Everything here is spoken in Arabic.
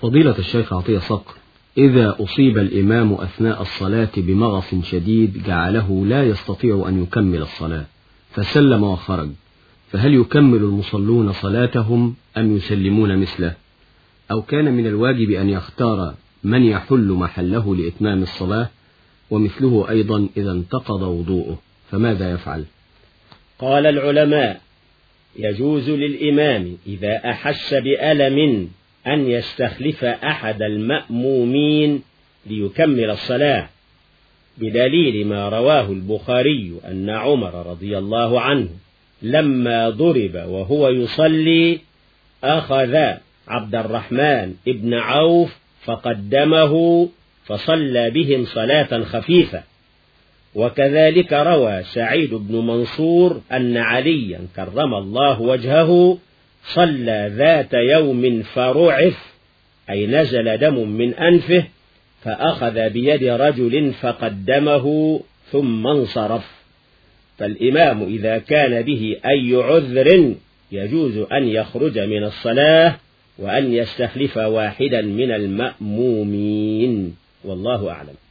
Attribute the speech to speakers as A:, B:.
A: فضيلة الشيخ عطية صقر إذا أصيب الإمام أثناء الصلاة بمغص شديد جعله لا يستطيع أن يكمل الصلاة فسلم وخرج فهل يكمل المصلون صلاتهم أم يسلمون مثله؟ أو كان من الواجب أن يختار من يحل محله لإتمام الصلاة ومثله أيضا إذا انتقض وضوءه فماذا يفعل؟
B: قال العلماء يجوز للإمام إذا أحس بألم أن يستخلف أحد المأمومين ليكمل الصلاة بدليل ما رواه البخاري أن عمر رضي الله عنه لما ضرب وهو يصلي أخذ عبد الرحمن ابن عوف فقدمه فصلى بهم صلاة خفيفة. وكذلك روى سعيد بن منصور أن عليا كرم الله وجهه صلى ذات يوم فرعف أي نزل دم من أنفه فأخذ بيد رجل فقدمه ثم انصرف. فالإمام إذا كان به أي عذر يجوز أن يخرج من الصلاة وأن يستخلف واحدا من المأمومين. والله أعلم.